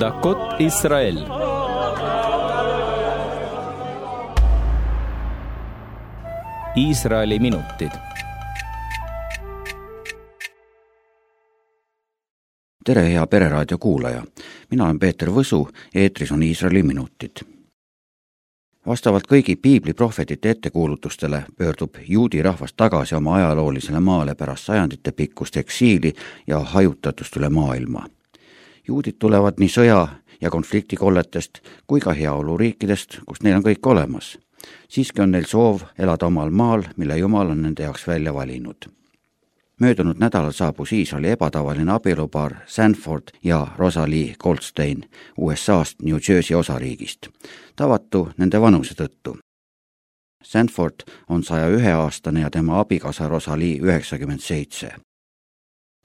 דקות ישראל Iisraeli minutid. tere, hea Pereraadio kuulaja, mina olen Peeter Võsu ja eetris on Iisraeli minutid. vastavalt kõigi piibli prohvetite ettekuulutustele pöördub juudi rahvas tagasi oma ajaloolisele maale pärast sajandite pikkust eksiili ja hajutatust üle maailma. juudid tulevad nii sõja ja konfliktikolletest kui ka heaoluriikidest, kus neil on kõik olemas siiski on neil soov elada omal maal, mille Jumal on nende jaoks välja valinud. möödunud nädalal saabus Iisraeli ebatavaline abielupaar Sanford ja Rosalie Goldstein USA-st New Jersey osariigist, tavatu nende vanuse tõttu. Sanford on saja ühe aastane ja tema abikaasa Rosalie üheksakümmend seitse.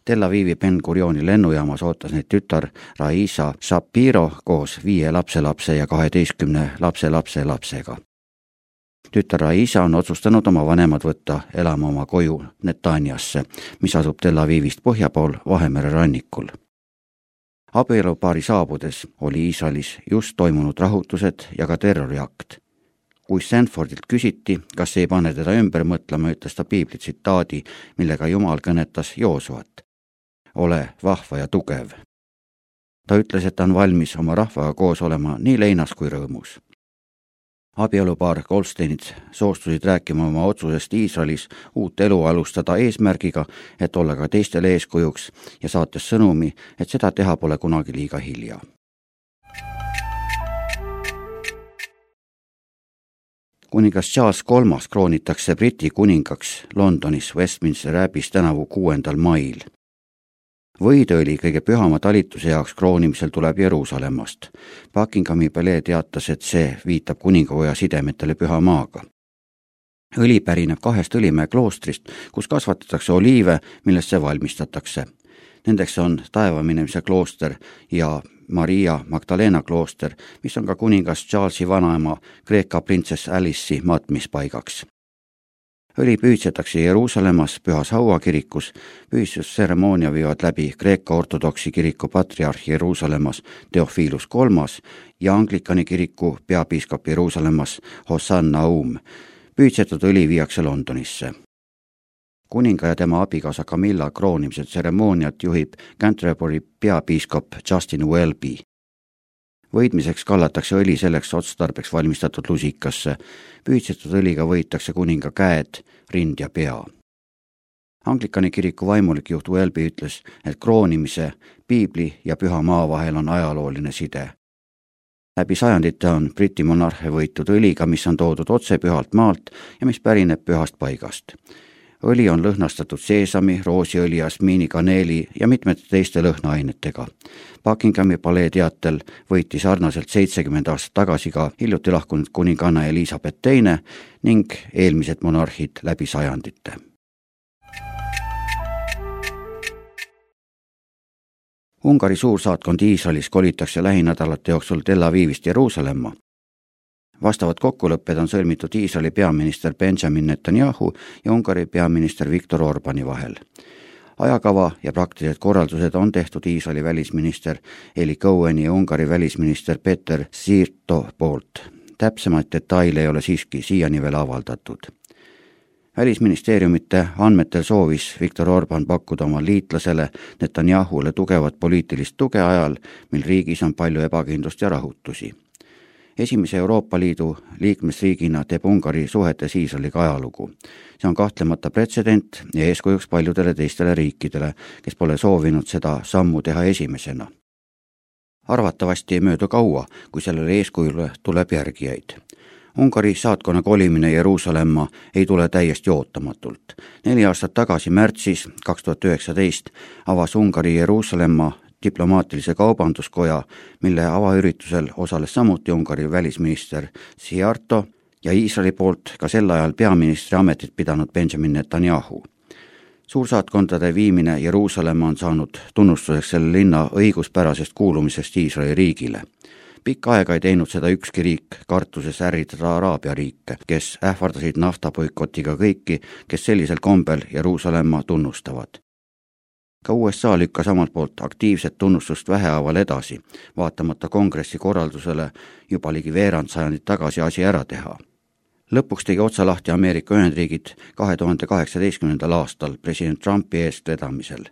Tel Avivi Ben Gurioni lennujaamas ootas neid tütar Raisa Shapiro koos viie lapselapse ja kaheteistkümne lapselapse lapsega tütar Aisa on otsustanud oma vanemad võtta elama oma koju Netaniasse, mis asub Tel Avivist põhja pool Vahemere rannikul. abielupaari saabudes oli Iisraelis just toimunud rahutused ja ka terroriakt. kui Stanfordilt küsiti, kas ei pane teda ümber mõtlema, ütles ta piibli tsitaadi, millega Jumal kõnetas Joosuat. Ole vahva ja tugev. ta ütles, et ta on valmis oma rahvaga koos olema nii leinas kui rõõmus abielupaar Goldsteinid soostusid rääkima oma otsusest Iisraelis uut elu alustada eesmärgiga, et olla ka teistele eeskujuks ja saates sõnumi, et seda teha pole kunagi liiga hilja. kuningas Charles Kolmas kroonitakse Briti kuningaks Londonis Westminster Abbey's tänavu kuuendal mail võidõli kõige pühama talituse jaoks kroonimisel tuleb Jeruusalemmast. Buckinghami palee teatas, et see viitab kuningapoja sidemetele püha maaga. õli pärineb kahest Õlimäe kloostrist, kus kasvatatakse oliive, millest see valmistatakse. Nendeks on taevaminemise klooster ja Maria Magdalena klooster, mis on ka kuningas Charlesi vanaema Kreeka printsess Alice'i matmispaigaks õli pühitsetakse Jeruusalemmas pühas hauakirikus, pühitsustseremoonia viivad läbi Kreeka ortodoksi kiriku patriarh Jeruusalemmas Theophilus kolmas ja Anglikani kiriku peapiiskop Jeruusalemmas Hosanna Aum. pühitsetud õli viiakse Londonisse. Kuninga ja tema abikaasa Camilla kroonimise tseremooniat juhib Canterbury peapiiskop Justin Welby võidmiseks kallatakse õli selleks otstarbeks valmistatud lusikasse. pühitsetud õliga võitakse kuninga käed, rind ja pea. Anglikani kiriku vaimulik juht Welby ütles, et kroonimise, piibli ja püha maa vahel on ajalooline side. läbi sajandite on Briti monarhe võitud õliga, mis on toodud otse pühalt maalt ja mis pärineb pühast paigast õli on lõhnastatud seesami, roosiõli, jasmiini, kaneeli ja mitmete teiste lõhnaainetega. Buckinghami palee teatel võiti sarnaselt seitsekümmend aastat tagasi ka hiljuti lahkunud kuninganna Elizabeth Teine ning eelmised monarhid läbi sajandite. Ungari suursaatkond Iisraelis kolitakse lähinädalate jooksul Tel Avivist Jeruusalemma vastavad kokkulepped on sõlmitud Iisraeli peaminister Benjamin Netanyahu ja Ungari peaminister Viktor Orbani vahel. ajakava ja praktilised korraldused on tehtud Iisraeli välisminister Eli Coheni ja Ungari välisminister Peter Sirto poolt. täpsemaid detaile ei ole siiski siiani veel avaldatud välisministeeriumite andmetel soovis Viktor Orban pakkuda oma liitlasele Netanyahule tugevat poliitilist tuge ajal, mil riigis on palju ebakindlust ja rahutusi esimese Euroopa Liidu liikmesriigina teeb Ungari suhetes Iisraeliga ajalugu. see on kahtlemata pretsedent ja eeskujuks paljudele teistele riikidele, kes pole soovinud seda sammu teha esimesena. arvatavasti ei möödu kaua, kui sellele eeskujule tuleb järgijaid Ungari saatkonna kolimine Jeruusalemma ei tule täiesti ootamatult. neli aastat tagasi, märtsis kaks tuhat üheksateist, avas Ungari Jeruusalemma diplomaatilise kaubanduskoja, mille avaüritusel osales samuti Ungari välisminister Siarto ja Iisraeli poolt ka sel ajal peaministri ametit pidanud Benjamin Netanyahu. suursaatkondade viimine Jeruusalemma on saanud tunnustuseks selle linna õiguspärasest kuulumisest Iisraeli riigile pikka aega ei teinud seda ükski riik, kartuses ärritada Araabia riike, kes ähvardasid naftaboikotiga kõiki, kes sellisel kombel Jeruusalemma tunnustavad ka USA lükkas omalt poolt aktiivset tunnustust vähehaaval edasi, vaatamata kongressi korraldusele juba ligi veerand sajandit tagasi asi ära teha. lõpuks tegi otsa lahti Ameerika Ühendriigid kahe tuhande kaheksateistkümnendal aastal president Trumpi eestvedamisel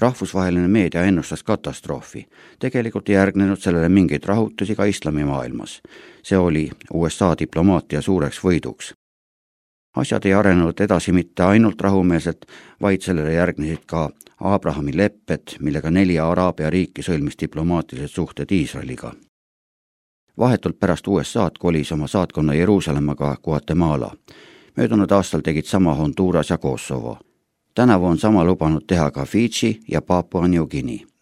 rahvusvaheline meedia ennustas katastroofi. tegelikult ei järgnenud sellele mingeid rahutusi ka islamimaailmas. see oli USA diplomaatia suureks võiduks asjad ei arenenud edasi mitte ainult rahumeelselt, vaid sellele järgnesid ka Abrahami lepped, millega neli Araabia riiki sõlmis diplomaatilised suhted Iisraeliga. vahetult pärast USA-d kolis oma saatkonna Jeruusalemmaga Guatemala. möödunud aastal tegid sama Honduras ja Kosovo. tänavu on sama lubanud teha ka Fidži ja Papua New Guinea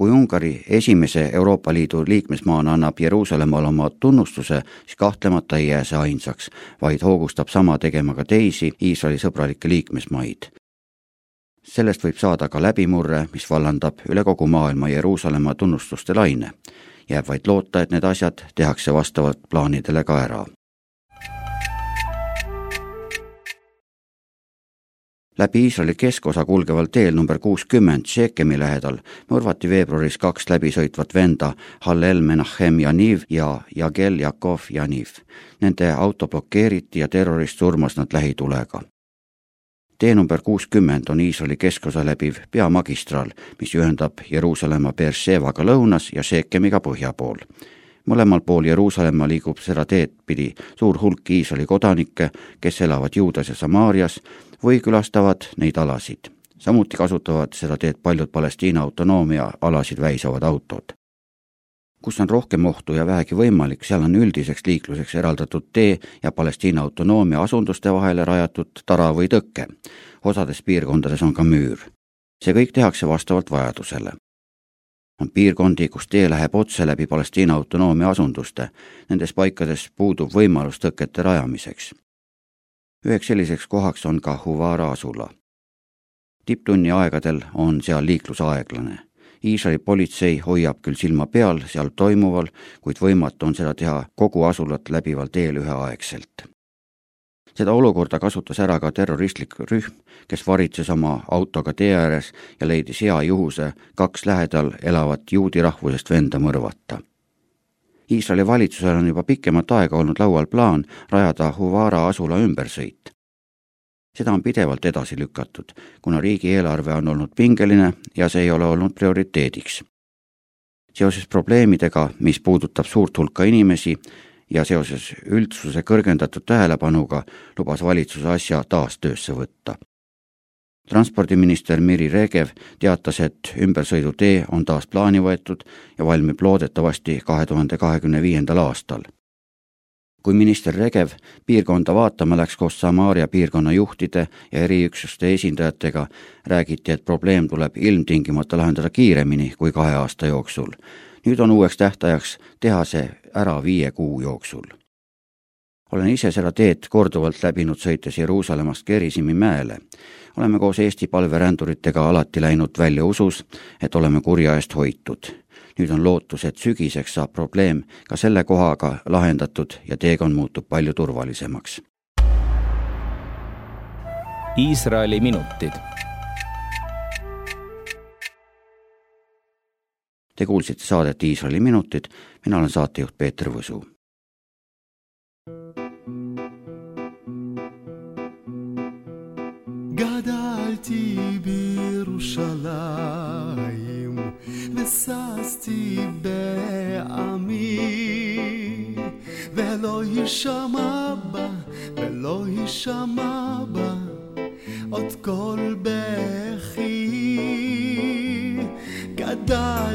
kui Ungari esimese Euroopa Liidu liikmesmaana annab Jeruusalemmale oma tunnustuse, siis kahtlemata ei jää see ainsaks, vaid hoogustab sama tegema ka teisi Iisraeli sõbralikke liikmesmaid. sellest võib saada ka läbimurre, mis vallandab üle kogu maailma Jeruusalemma tunnustuste laine. jääb vaid loota, et need asjad tehakse vastavalt plaanidele ka ära läbi Iisraeli keskosa kulgeval teel number kuuskümmend Shekemi lähedal mõrvati veebruaris kaks läbisõitvat venda Hallel Menachem Janiv ja Jagel Jakov Janiv. Nende auto blokeeriti ja terrorist surmas nad lähitulega. tee number kuuskümmend on Iisraeli keskosa läbiv peamagistraal, mis ühendab Jeruusalemma Beerševaga lõunas ja Shekemiga põhja pool mõlemal pool Jeruusalemma liigub seda teed pidi suur hulk Iisraeli kodanikke, kes elavad Juudas ja Samaarias või külastavad neid alasid. samuti kasutavad seda teed paljud Palestiina autonoomia alasid väisavad autod. kus on rohkem ohtu ja vähegi võimalik, seal on üldiseks liikluseks eraldatud tee ja Palestiina autonoomia asunduste vahele rajatud tara või tõke. osades piirkondades on ka müür. see kõik tehakse vastavalt vajadusele on piirkondi, kus tee läheb otse läbi Palestiina autonoomia asunduste. Nendes paikades puudub võimalus tõkete rajamiseks. üheks selliseks kohaks on ka Huvara asula. tipptunni aegadel on seal liiklus aeglane. Iisraeli politsei hoiab küll silma peal seal toimuval, kuid võimatu on seda teha kogu asulat läbival teel üheaegselt seda olukorda kasutas ära ka terroristlik rühm, kes varitses oma autoga tee ääres ja leidis hea juhuse kaks lähedal elavat juudi rahvusest venda mõrvata. Iisraeli valitsusel on juba pikemat aega olnud laual plaan rajada Huvara asula ümbersõit. seda on pidevalt edasi lükatud, kuna riigieelarve on olnud pingeline ja see ei ole olnud prioriteediks. seoses probleemidega, mis puudutab suurt hulka inimesi, ja seoses üldsuse kõrgendatud tähelepanuga lubas valitsus asja taas töösse võtta. transpordiminister Miri Regev teatas, et ümbersõidutee on taas plaani võetud ja valmib loodetavasti kahe tuhande kahekümne viiendal aastal. kui minister Regev piirkonda vaatama läks koos Samaaria piirkonna juhtide ja eriüksuste esindajatega, räägiti, et probleem tuleb ilmtingimata lahendada kiiremini kui kahe aasta jooksul nüüd on uueks tähtajaks teha see ära viie kuu jooksul. olen ise seda teed korduvalt läbinud, sõites Jeruusalemmast Gerisimi mäele. oleme koos Eesti palveränduritega alati läinud välja usus, et oleme kurja eest hoitud. nüüd on lootus, et sügiseks saab probleem ka selle kohaga lahendatud ja teekond muutub palju turvalisemaks. Iisraeli minutid Te kuulsite saadet Iisraeli minutid, mina olen saatejuht Peeter Võsu. גדלתי בירושלים וששתי בעמי ולא יישמע בה ולא יישמע בה עוד קול בכי גדלתי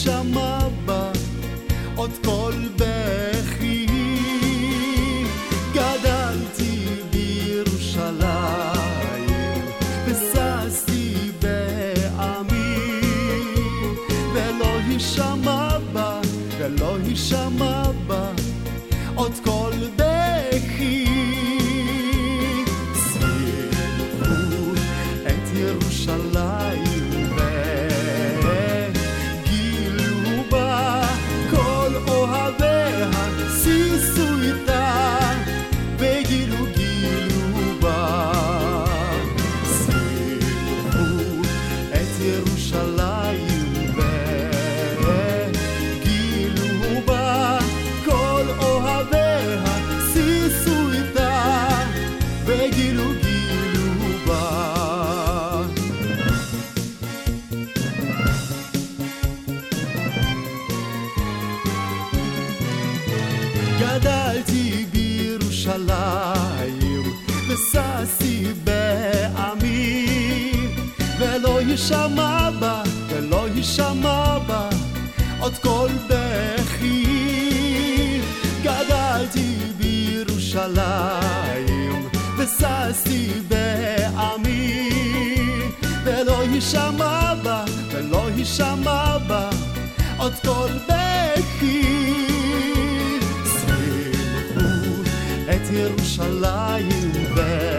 יישמע בה עוד קול בכי גדלתי בירושלים וששתי בעמים ולא יישמע בה ולא יישמע בה עוד קול בכי. גדלתי בירושלים וששתי בעמים ולא יישמע בה ולא יישמע בה עוד קול בכי את ירושלים וגילו